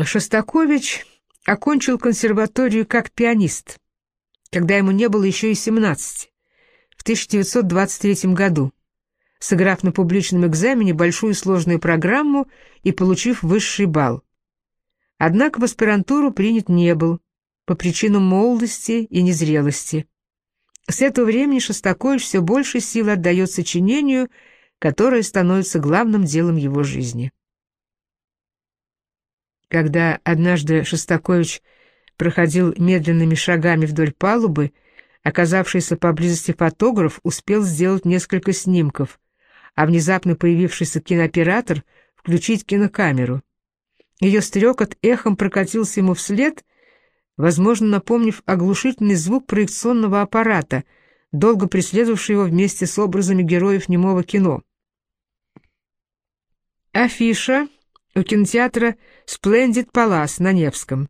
Шостакович окончил консерваторию как пианист, когда ему не было еще и 17, в 1923 году, сыграв на публичном экзамене большую сложную программу и получив высший балл. Однако в аспирантуру принят не был, по причинам молодости и незрелости. С этого времени Шостакович все больше сил отдает сочинению, которое становится главным делом его жизни. Когда однажды Шостакович проходил медленными шагами вдоль палубы, оказавшийся поблизости фотограф успел сделать несколько снимков, а внезапно появившийся кинооператор включить кинокамеру. Ее стрекот эхом прокатился ему вслед, возможно, напомнив оглушительный звук проекционного аппарата, долго преследовавший его вместе с образами героев немого кино. Афиша у кинотеатра «Сплендид Палас» на Невском.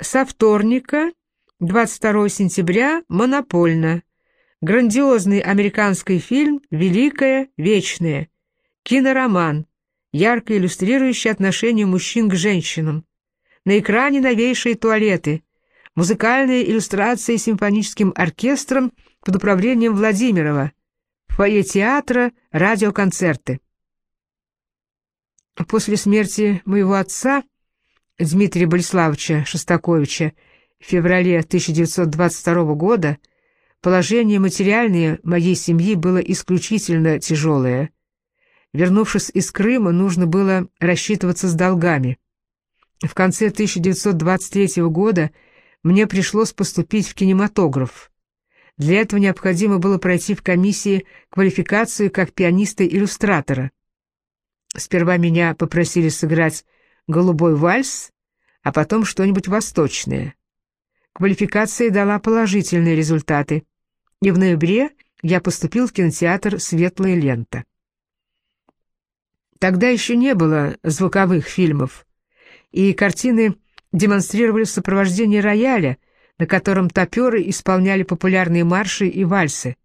Со вторника, 22 сентября, «Монопольно». Грандиозный американский фильм «Великое, вечное». Кинороман, ярко иллюстрирующий отношение мужчин к женщинам. На экране новейшие туалеты. Музыкальные иллюстрации симфоническим оркестром под управлением Владимирова. В фойе театра радиоконцерты. После смерти моего отца, Дмитрия Болеславовича Шостаковича, в феврале 1922 года положение материальное моей семьи было исключительно тяжелое. Вернувшись из Крыма, нужно было рассчитываться с долгами. В конце 1923 года мне пришлось поступить в кинематограф. Для этого необходимо было пройти в комиссии квалификацию как пианиста-иллюстратора. Сперва меня попросили сыграть «Голубой вальс», а потом что-нибудь восточное. Квалификация дала положительные результаты, и в ноябре я поступил в кинотеатр «Светлая лента». Тогда еще не было звуковых фильмов, и картины демонстрировали сопровождение рояля, на котором топеры исполняли популярные марши и вальсы.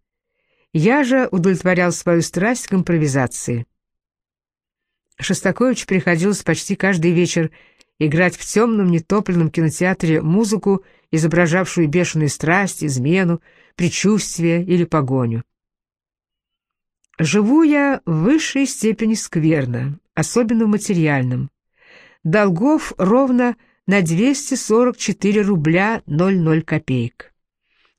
Я же удовлетворял свою страсть к импровизации. Шостакович приходилось почти каждый вечер играть в темном нетопленном кинотеатре музыку, изображавшую бешеную страсть, измену, предчувствие или погоню. Живу я в высшей степени скверно, особенно в материальном. Долгов ровно на 244 рубля 00 копеек.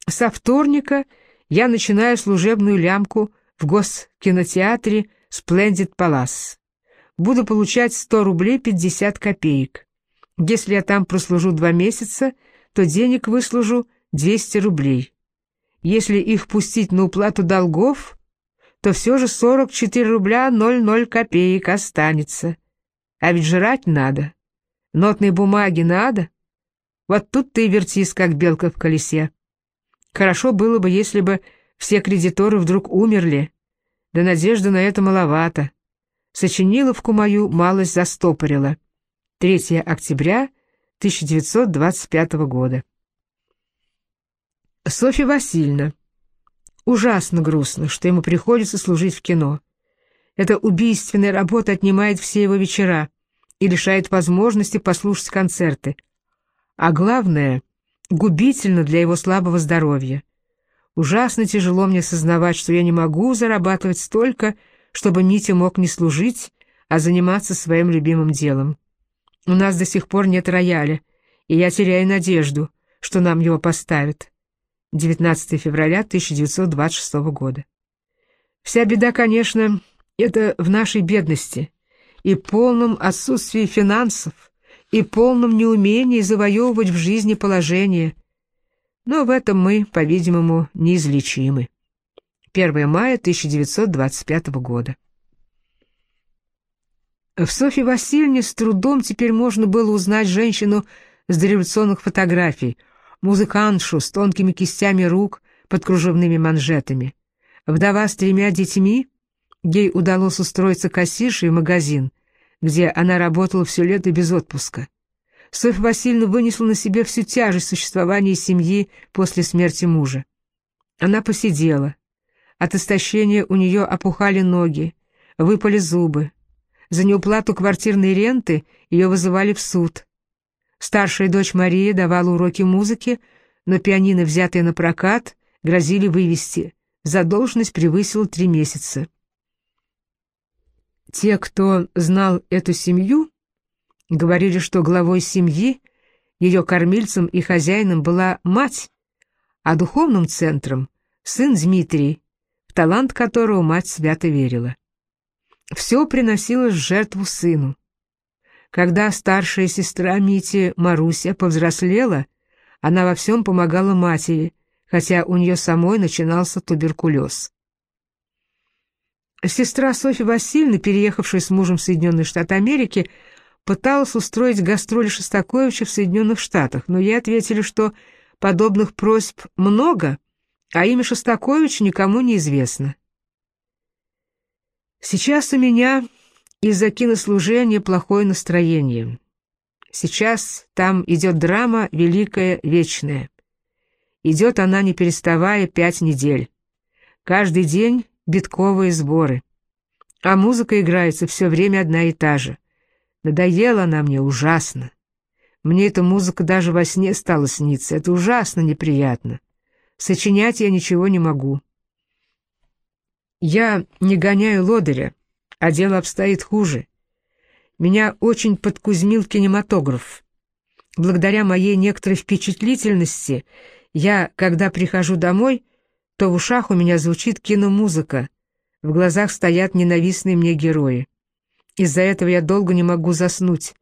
Со вторника я начинаю служебную лямку в госкинотеатре «Сплендид Палас» буду получать 100 рублей 50 копеек. Если я там прослужу два месяца, то денег выслужу 200 рублей. Если их пустить на уплату долгов, то все же 44 рубля 00 копеек останется. А ведь жрать надо. Нотной бумаги надо. Вот тут ты вертись, как белка в колесе. Хорошо было бы, если бы все кредиторы вдруг умерли. Да надежды на это маловато. Сочиниловку мою малость застопорила. 3 октября 1925 года. Софья Васильевна. Ужасно грустно, что ему приходится служить в кино. Эта убийственная работа отнимает все его вечера и лишает возможности послушать концерты. А главное, губительно для его слабого здоровья. Ужасно тяжело мне сознавать, что я не могу зарабатывать столько, чтобы Митя мог не служить, а заниматься своим любимым делом. У нас до сих пор нет рояля, и я теряю надежду, что нам его поставят. 19 февраля 1926 года. Вся беда, конечно, это в нашей бедности и полном отсутствии финансов, и полном неумении завоевывать в жизни положение. Но в этом мы, по-видимому, неизлечимы. 1 мая 1925 года. В Софье Васильевне с трудом теперь можно было узнать женщину с дореволюционных фотографий, музыкантшу с тонкими кистями рук под кружевными манжетами. Вдова с тремя детьми, ей удалось устроиться кассиршей в магазин, где она работала все лето без отпуска. Софья Васильевна вынесла на себе всю тяжесть существования семьи после смерти мужа. Она посидела, от истощения у нее опухали ноги, выпали зубы. За неуплату квартирной ренты ее вызывали в суд. Старшая дочь Мария давала уроки музыки, но пианино, взятое на прокат, грозили вывести. Задолженность превысила три месяца. Те, кто знал эту семью, говорили, что главой семьи, ее кормильцем и хозяином была мать, а духовным центром — сын Дмитрий, талант которого мать свято верила. Все приносилось в жертву сыну. Когда старшая сестра Мити, Маруся, повзрослела, она во всем помогала матери, хотя у нее самой начинался туберкулез. Сестра Софья Васильевна, переехавшая с мужем в Соединенные Штаты Америки, пыталась устроить гастроли Шостаковича в Соединенных Штатах, но ей ответили, что подобных просьб много, а имя Шостаковича никому не известно. Сейчас у меня из-за кинослужения плохое настроение. Сейчас там идет драма «Великая Вечная». Идет она, не переставая, пять недель. Каждый день битковые сборы. А музыка играется все время одна и та же. Надоела она мне ужасно. Мне эта музыка даже во сне стала сниться. Это ужасно неприятно. Сочинять я ничего не могу. Я не гоняю лодыря, а дело обстоит хуже. Меня очень подкузмил кинематограф. Благодаря моей некоторой впечатлительности я, когда прихожу домой, то в ушах у меня звучит киномузыка, в глазах стоят ненавистные мне герои. Из-за этого я долго не могу заснуть.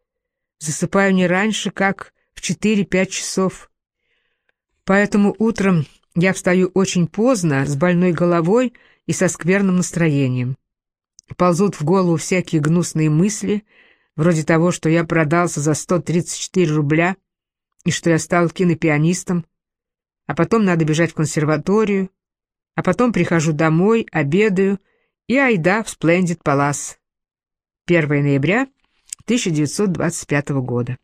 Засыпаю не раньше, как в 4-5 часов. Поэтому утром я встаю очень поздно, с больной головой и со скверным настроением. Ползут в голову всякие гнусные мысли, вроде того, что я продался за 134 рубля и что я стал кинопианистом, а потом надо бежать в консерваторию, а потом прихожу домой, обедаю и айда в Splendid Palace. 1 ноября 1925 года.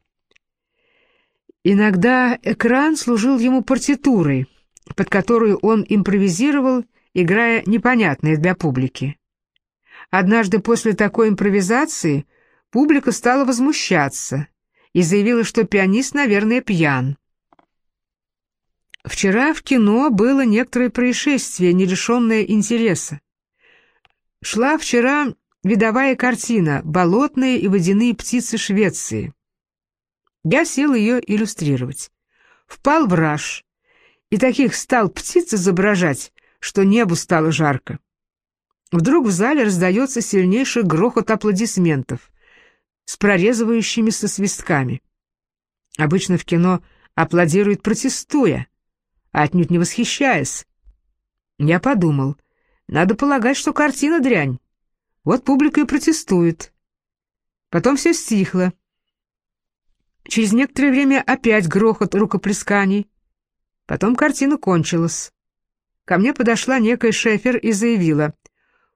Иногда экран служил ему партитурой, под которую он импровизировал, играя непонятное для публики. Однажды после такой импровизации публика стала возмущаться и заявила, что пианист, наверное, пьян. Вчера в кино было некоторое происшествие, нерешенное интереса. Шла вчера видовая картина «Болотные и водяные птицы Швеции». Я сел ее иллюстрировать. Впал в раж, и таких стал птиц изображать, что небу стало жарко. Вдруг в зале раздается сильнейший грохот аплодисментов с прорезывающимися свистками. Обычно в кино аплодируют протестуя, а отнюдь не восхищаясь. Я подумал, надо полагать, что картина дрянь. Вот публика и протестует. Потом все стихло. Через некоторое время опять грохот рукоплесканий. Потом картина кончилась. Ко мне подошла некая Шефер и заявила,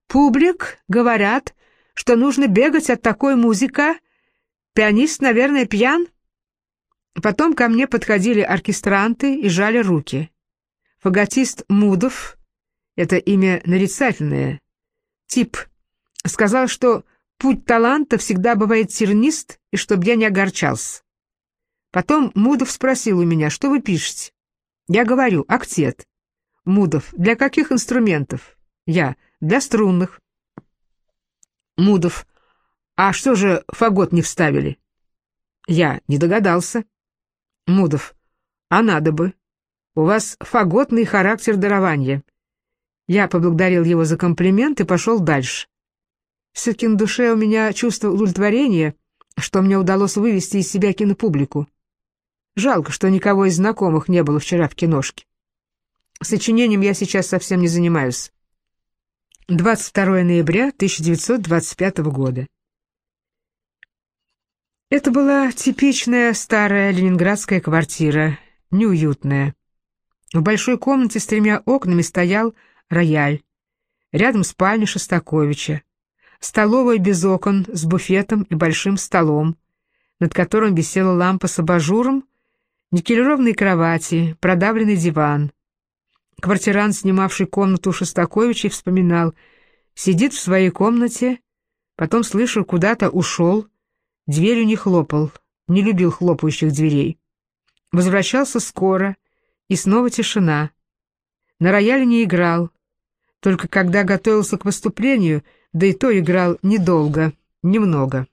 «Публик, говорят, что нужно бегать от такой музыка. Пианист, наверное, пьян?» Потом ко мне подходили оркестранты и жали руки. Фаготист Мудов, это имя нарицательное, тип, сказал, что путь таланта всегда бывает тернист, и чтобы я не огорчался. Потом Мудов спросил у меня, что вы пишете? Я говорю, актет. Мудов, для каких инструментов? Я, для струнных. Мудов, а что же фагот не вставили? Я не догадался. Мудов. А надо бы. У вас фаготный характер дарования. Я поблагодарил его за комплимент и пошел дальше. Все-таки на душе у меня чувство удовлетворения, что мне удалось вывести из себя кинопублику. Жалко, что никого из знакомых не было вчера в киношке. Сочинением я сейчас совсем не занимаюсь. 22 ноября 1925 года. Это была типичная старая ленинградская квартира, неуютная. В большой комнате с тремя окнами стоял рояль. Рядом спальня Шостаковича. Столовая без окон, с буфетом и большим столом, над которым висела лампа с абажуром, никелированные кровати, продавленный диван. Квартирант, снимавший комнату у Шостаковича, вспоминал, сидит в своей комнате, потом, слышу, куда-то ушел, Дверью не хлопал, не любил хлопающих дверей. Возвращался скоро, и снова тишина. На рояле не играл, только когда готовился к выступлению, да и то играл недолго, немного.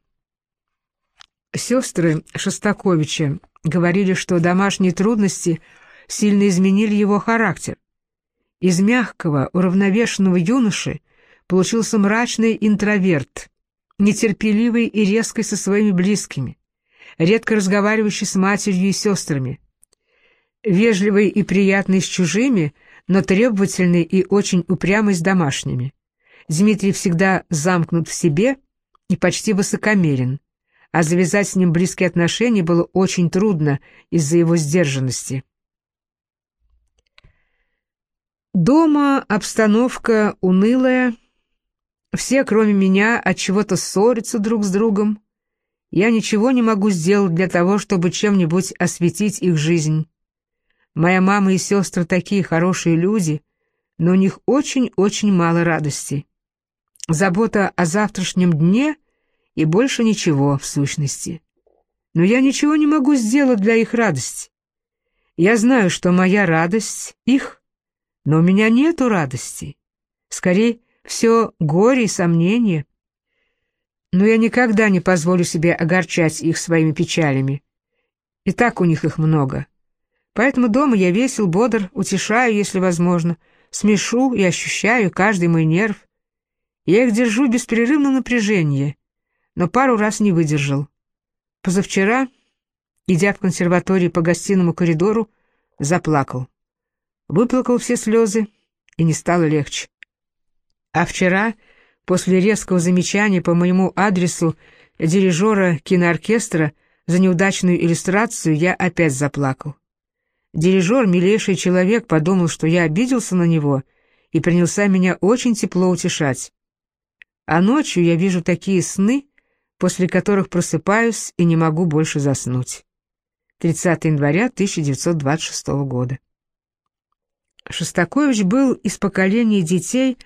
Сестры Шостаковича говорили, что домашние трудности сильно изменили его характер. Из мягкого, уравновешенного юноши получился мрачный интроверт, нетерпеливый и резкий со своими близкими, редко разговаривающий с матерью и сестрами, вежливый и приятный с чужими, но требовательный и очень упрямый с домашними. Дмитрий всегда замкнут в себе и почти высокомерен, а завязать с ним близкие отношения было очень трудно из-за его сдержанности. Дома обстановка унылая, все, кроме меня, от чего-то ссорятся друг с другом. Я ничего не могу сделать для того, чтобы чем-нибудь осветить их жизнь. Моя мама и сестры такие хорошие люди, но у них очень-очень мало радости. Забота о завтрашнем дне и больше ничего в сущности. Но я ничего не могу сделать для их радости. Я знаю, что моя радость — их, но у меня нету радости. Скорее, все горе и сомнения. Но я никогда не позволю себе огорчать их своими печалями. И так у них их много. Поэтому дома я весел, бодр, утешаю, если возможно, смешу и ощущаю каждый мой нерв. Я их держу в беспрерывном напряжении, но пару раз не выдержал. Позавчера, идя в консерватории по гостиному коридору, заплакал. Выплакал все слезы, и не стало легче. А вчера, после резкого замечания по моему адресу дирижера кинооркестра за неудачную иллюстрацию, я опять заплакал. Дирижер, милейший человек, подумал, что я обиделся на него и принялся меня очень тепло утешать. А ночью я вижу такие сны, после которых просыпаюсь и не могу больше заснуть. 30 января 1926 года. Шостакович был из поколения детей,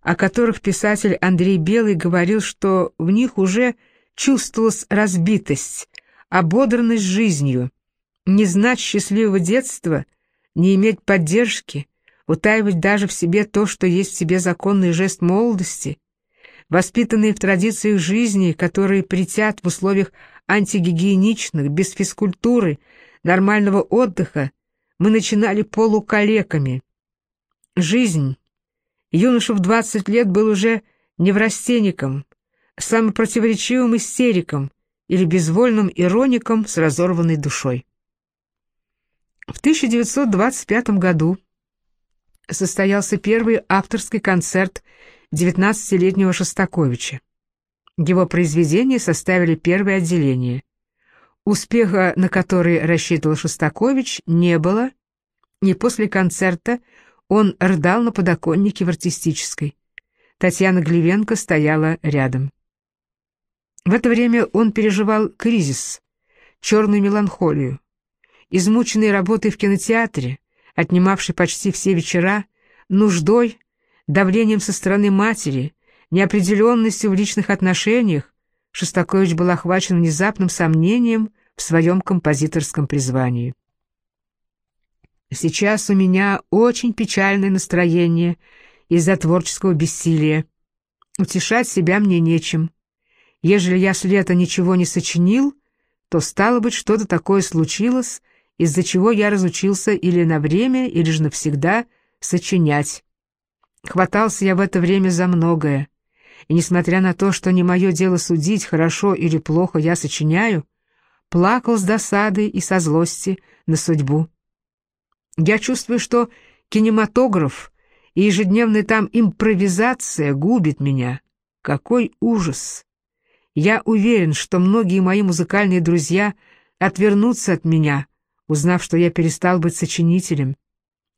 о которых писатель Андрей Белый говорил, что в них уже чувствовалась разбитость, ободранность жизнью, не знать счастливого детства, не иметь поддержки, утаивать даже в себе то, что есть в себе законный жест молодости, воспитанные в традициях жизни, которые притят в условиях антигигиеничных, без физкультуры, нормального отдыха, мы начинали полукалеками. Жизнь. Юноша в 20 лет был уже неврастенником, самым противоречивым истериком или безвольным ироником с разорванной душой. В 1925 году состоялся первый авторский концерт 19-летнего Шостаковича. Его произведения составили первое отделение. Успеха, на который рассчитывал Шостакович, не было, и после концерта он рыдал на подоконнике в артистической. Татьяна Глевенко стояла рядом. В это время он переживал кризис, черную меланхолию измученный работой в кинотеатре, отнимавший почти все вечера, нуждой, давлением со стороны матери, неопределенностью в личных отношениях, Шостакович был охвачен внезапным сомнением в своем композиторском призвании. «Сейчас у меня очень печальное настроение из-за творческого бессилия. Утешать себя мне нечем. Ежели я с лета ничего не сочинил, то, стало быть, что-то такое случилось, из-за чего я разучился или на время, или же навсегда сочинять. Хватался я в это время за многое, и, несмотря на то, что не мое дело судить, хорошо или плохо я сочиняю, плакал с досады и со злости на судьбу. Я чувствую, что кинематограф и ежедневная там импровизация губит меня. Какой ужас! Я уверен, что многие мои музыкальные друзья отвернутся от меня, узнав, что я перестал быть сочинителем.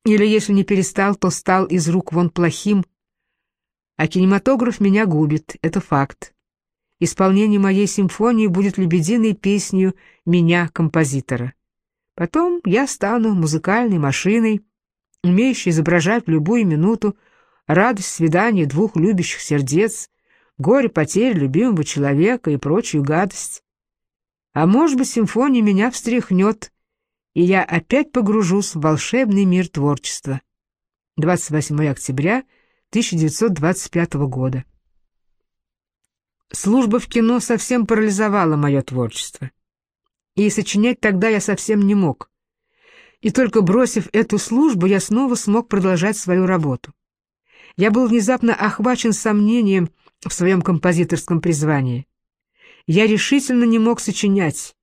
Или если не перестал, то стал из рук вон плохим. А кинематограф меня губит, это факт. Исполнение моей симфонии будет лебединой песнью меня, композитора. Потом я стану музыкальной машиной, умеющей изображать любую минуту радость свидания двух любящих сердец, горе потери любимого человека и прочую гадость. А может быть, симфония меня встряхнет, и я опять погружусь в волшебный мир творчества. 28 октября 1925 года. Служба в кино совсем парализовала мое творчество. И сочинять тогда я совсем не мог. И только бросив эту службу, я снова смог продолжать свою работу. Я был внезапно охвачен сомнением в своем композиторском призвании. Я решительно не мог сочинять,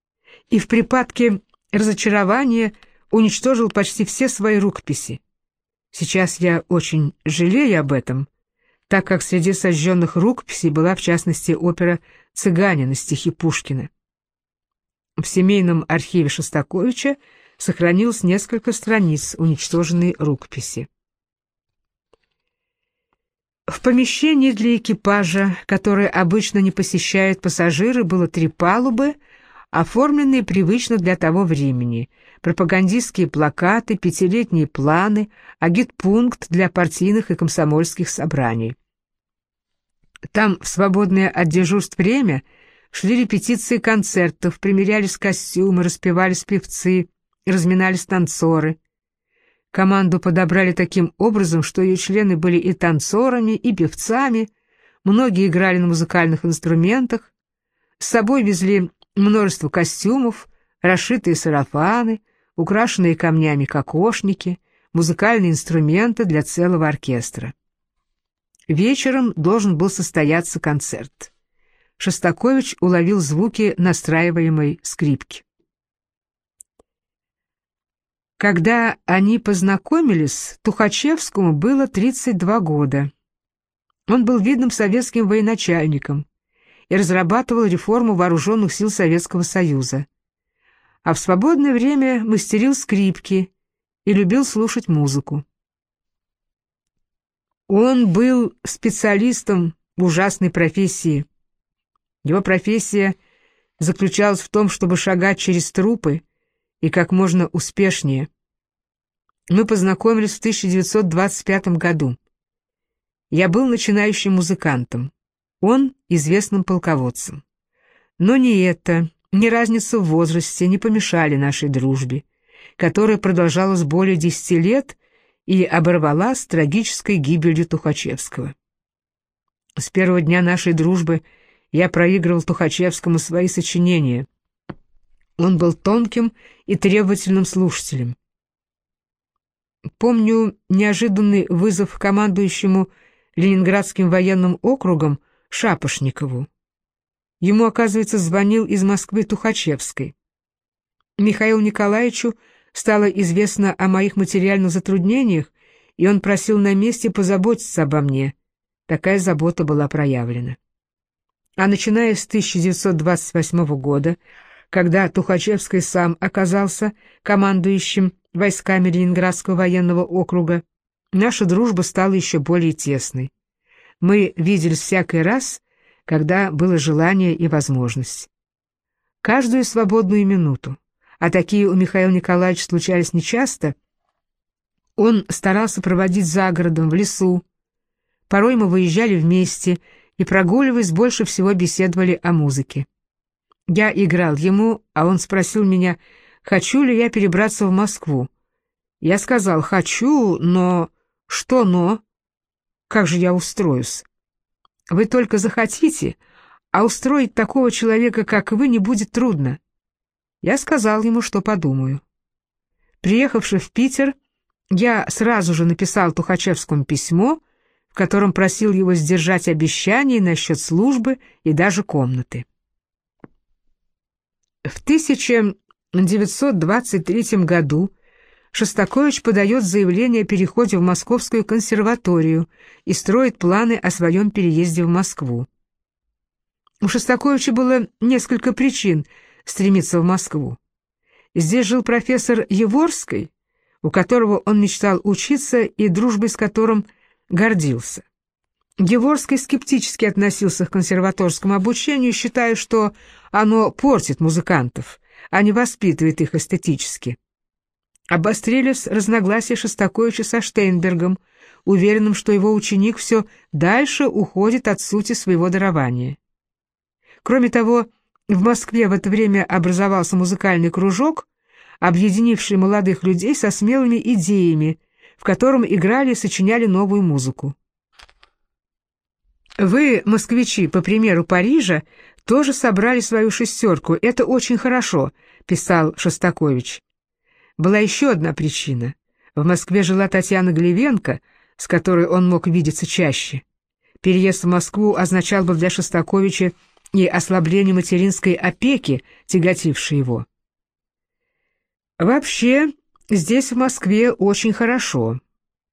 и в припадке разочарования уничтожил почти все свои рукописи. Сейчас я очень жалею об этом, так как среди сожженных рукописей была в частности опера «Цыгане» на стихи Пушкина. В семейном архиве Шостаковича сохранилось несколько страниц уничтоженной рукописи. В помещении для экипажа, которое обычно не посещают пассажиры, было три палубы, оформленные привычно для того времени, пропагандистские плакаты, пятилетние планы, агитпункт для партийных и комсомольских собраний. Там в свободное от дежурств время шли репетиции концертов, примерялись костюмы, распевались певцы, разминались танцоры. Команду подобрали таким образом, что ее члены были и танцорами, и певцами, многие играли на музыкальных инструментах, с собой везли множество костюмов, расшитые сарафаны, украшенные камнями кокошники, музыкальные инструменты для целого оркестра. Вечером должен был состояться концерт. Шостакович уловил звуки настраиваемой скрипки. Когда они познакомились, Тухачевскому было 32 года. Он был видным советским военачальником и разрабатывал реформу вооруженных сил Советского Союза. А в свободное время мастерил скрипки и любил слушать музыку. Он был специалистом в ужасной профессии. Его профессия заключалась в том, чтобы шагать через трупы, и как можно успешнее. Мы познакомились в 1925 году. Я был начинающим музыкантом, он — известным полководцем. Но ни это, ни разница в возрасте не помешали нашей дружбе, которая продолжалась более десяти лет и оборвалась трагической гибелью Тухачевского. С первого дня нашей дружбы я проигрывал Тухачевскому свои сочинения, он был тонким и требовательным слушателем. Помню неожиданный вызов командующему Ленинградским военным округом Шапошникову. Ему, оказывается, звонил из Москвы Тухачевской. Михаилу Николаевичу стало известно о моих материальных затруднениях, и он просил на месте позаботиться обо мне. Такая забота была проявлена. А начиная с 1928 года когда Тухачевский сам оказался командующим войсками Ленинградского военного округа, наша дружба стала еще более тесной. Мы виделись всякий раз, когда было желание и возможность. Каждую свободную минуту, а такие у Михаила Николаевича случались нечасто, он старался проводить за городом, в лесу. Порой мы выезжали вместе и, прогуливаясь, больше всего беседовали о музыке. Я играл ему, а он спросил меня, хочу ли я перебраться в Москву. Я сказал, хочу, но... Что но? Как же я устроюсь? Вы только захотите, а устроить такого человека, как вы, не будет трудно. Я сказал ему, что подумаю. Приехавши в Питер, я сразу же написал Тухачевскому письмо, в котором просил его сдержать обещание насчет службы и даже комнаты. В 1923 году Шостакович подает заявление о переходе в Московскую консерваторию и строит планы о своем переезде в Москву. У Шостаковича было несколько причин стремиться в Москву. Здесь жил профессор Еворский, у которого он мечтал учиться и дружбой с которым гордился. Геворский скептически относился к консерваторскому обучению, считая, что оно портит музыкантов, а не воспитывает их эстетически. Обострились разногласия Шостаковича со Штейнбергом, уверенным, что его ученик все дальше уходит от сути своего дарования. Кроме того, В Москве в это время образовался музыкальный кружок, объединивший молодых людей со смелыми идеями, в котором играли и сочиняли новую музыку. Вы, москвичи, по примеру Парижа, тоже собрали свою шестерку. Это очень хорошо, писал Шостакович. Была еще одна причина. В Москве жила Татьяна Глевенко, с которой он мог видеться чаще. Переезд в Москву означал бы для Шостаковича и ослабление материнской опеки, тяготившей его. Вообще, здесь, в Москве, очень хорошо.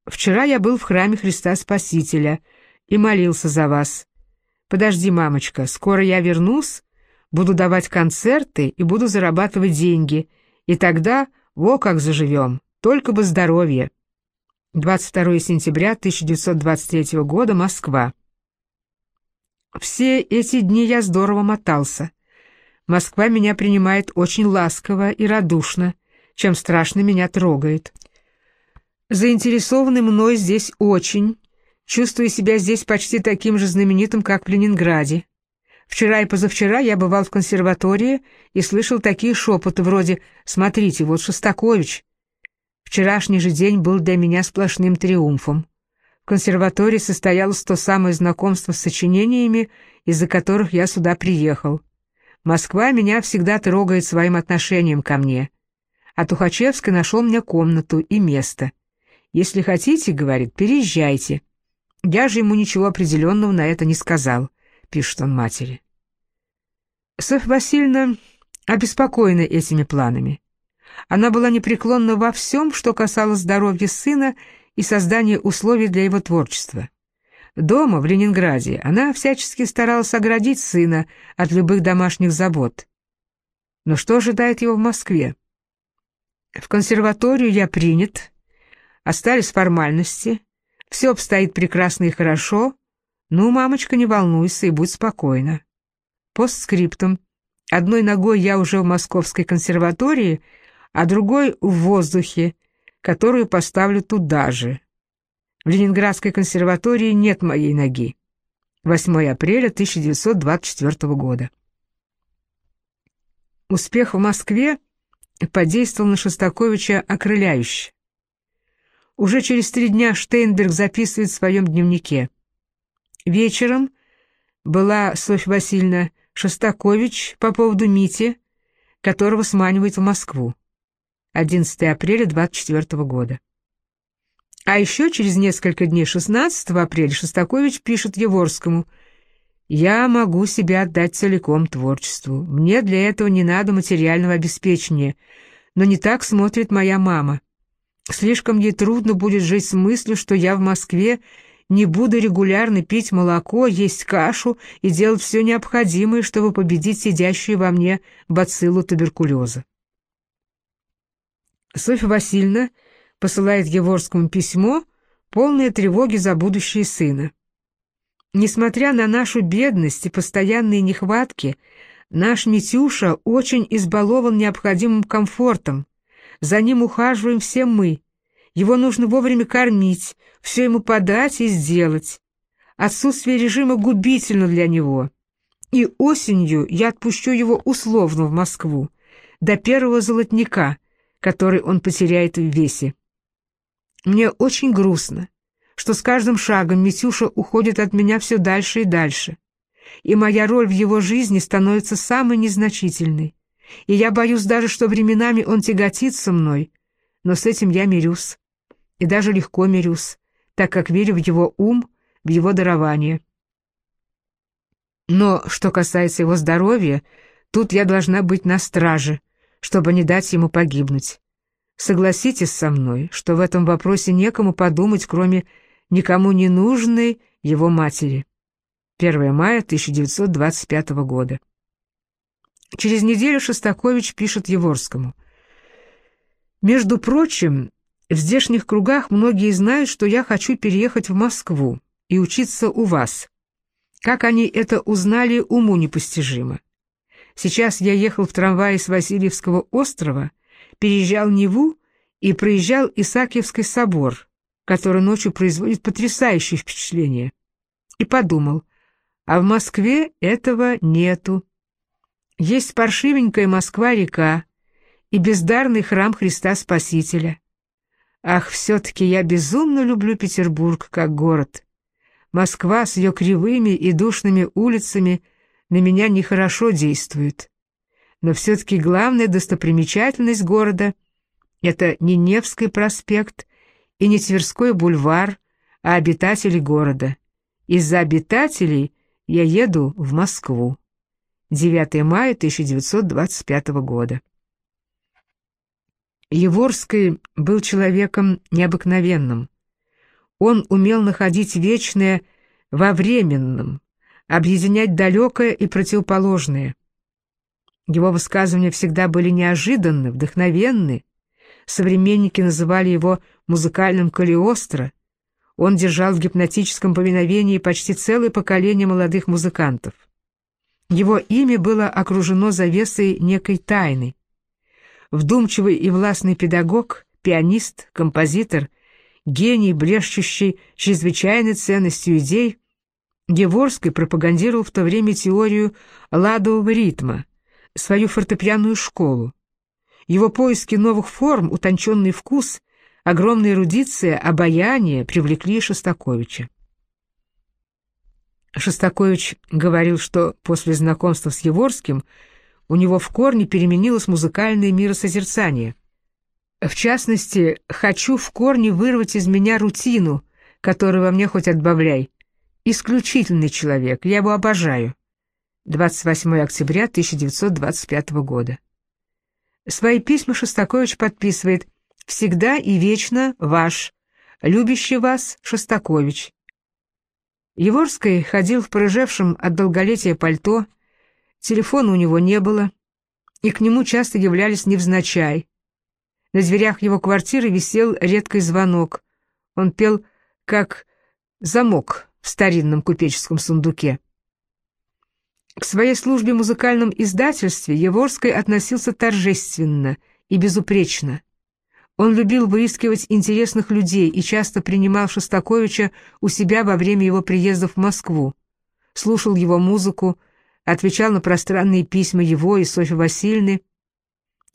Вчера я был в храме Христа Спасителя и молился за вас. Подожди, мамочка, скоро я вернусь, буду давать концерты и буду зарабатывать деньги, и тогда во как заживем, только бы здоровье. 22 сентября 1923 года, Москва. Все эти дни я здорово мотался. Москва меня принимает очень ласково и радушно, чем страшно меня трогает. Заинтересованы мной здесь очень, чувствую себя здесь почти таким же знаменитым, как в Ленинграде. Вчера и позавчера я бывал в консерватории и слышал такие шепоты вроде «Смотрите, вот Шостакович». Вчерашний же день был для меня сплошным триумфом. В консерватории состоялось то самое знакомство с сочинениями, из-за которых я сюда приехал. Москва меня всегда трогает своим отношением ко мне. А Тухачевский нашел мне комнату и место. «Если хотите, — говорит, — переезжайте». Я же ему ничего определенного на это не сказал, — пишет он матери. Софья Васильевна обеспокоена этими планами. Она была непреклонна во всем, что касалось здоровья сына и создание условий для его творчества. Дома, в Ленинграде, она всячески старалась оградить сына от любых домашних забот. Но что ожидает его в Москве? В консерваторию я принят, остались формальности, все обстоит прекрасно и хорошо, ну, мамочка, не волнуйся и будь спокойна. Постскриптум. Одной ногой я уже в Московской консерватории, а другой в воздухе, которую поставлю туда же. В Ленинградской консерватории нет моей ноги. 8 апреля 1924 года. Успех в Москве подействовал на Шостаковича окрыляюще. Уже через три дня Штейнберг записывает в своем дневнике. Вечером была Софья Васильевна Шостакович по поводу Мити, которого сманивает в Москву. 11 апреля 24 года. А еще через несколько дней, 16 апреля, Шостакович пишет Еворскому «Я могу себя отдать целиком творчеству. Мне для этого не надо материального обеспечения, но не так смотрит моя мама. Слишком ей трудно будет жить с мыслью, что я в Москве не буду регулярно пить молоко, есть кашу и делать все необходимое, чтобы победить сидящую во мне бациллу туберкулеза. Софья Васильевна посылает Еворскому письмо, полное тревоги за будущее сына. Несмотря на нашу бедность и постоянные нехватки, наш Митюша очень избалован необходимым комфортом. За ним ухаживаем все мы. Его нужно вовремя кормить, все ему подать и сделать. Отсутствие режима губительно для него. И осенью я отпущу его условно в Москву, до первого золотника, который он потеряет в весе. Мне очень грустно, что с каждым шагом Митюша уходит от меня все дальше и дальше, и моя роль в его жизни становится самой незначительной, и я боюсь даже, что временами он тяготится мной, но с этим я мирюсь, и даже легко мирюсь, так как верю в его ум, в его дарование. Но что касается его здоровья, тут я должна быть на страже — чтобы не дать ему погибнуть. Согласитесь со мной, что в этом вопросе некому подумать, кроме никому не нужной его матери. 1 мая 1925 года. Через неделю Шостакович пишет Еворскому. «Между прочим, в здешних кругах многие знают, что я хочу переехать в Москву и учиться у вас. Как они это узнали, уму непостижимо. Сейчас я ехал в трамвае с Васильевского острова, переезжал Неву и проезжал Исаакиевский собор, который ночью производит потрясающее впечатление. И подумал, а в Москве этого нету. Есть паршивенькая Москва-река и бездарный храм Христа Спасителя. Ах, все-таки я безумно люблю Петербург как город. Москва с ее кривыми и душными улицами на меня нехорошо действует. Но все-таки главная достопримечательность города — это не Невский проспект и не Тверской бульвар, а обитатели города. Из-за обитателей я еду в Москву. 9 мая 1925 года. Еворский был человеком необыкновенным. Он умел находить вечное во временном, объединять далекое и противоположное. Его высказывания всегда были неожиданны, вдохновенны. Современники называли его музыкальным Калиостро. Он держал в гипнотическом повиновении почти целое поколение молодых музыкантов. Его имя было окружено завесой некой тайны. Вдумчивый и властный педагог, пианист, композитор — гений, блещущий чрезвычайной ценностью идей, Геворский пропагандировал в то время теорию ладового ритма, свою фортепианную школу. Его поиски новых форм, утонченный вкус, огромная эрудиция, обаяние привлекли Шостаковича. Шостакович говорил, что после знакомства с Еворским у него в корне переменилось музыкальное миросозерцание – в частности, хочу в корне вырвать из меня рутину, которую во мне хоть отбавляй. Исключительный человек, я его обожаю. 28 октября 1925 года. Свои письма Шостакович подписывает «Всегда и вечно ваш, любящий вас Шостакович». Еворский ходил в порыжевшем от долголетия пальто, телефона у него не было, и к нему часто являлись невзначай, на дверях его квартиры висел редкий звонок. Он пел как замок в старинном купеческом сундуке. К своей службе в музыкальном издательстве Еворский относился торжественно и безупречно. Он любил выискивать интересных людей и часто принимал Шостаковича у себя во время его приездов в Москву, слушал его музыку, отвечал на пространные письма его и Софьи Васильевны,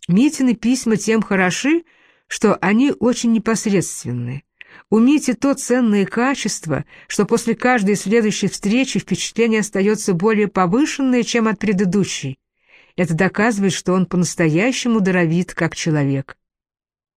Митины письма тем хороши, что они очень непосредственны. У Мити то ценное качество, что после каждой следующей встречи впечатление остается более повышенное, чем от предыдущей. Это доказывает, что он по-настоящему даровит как человек.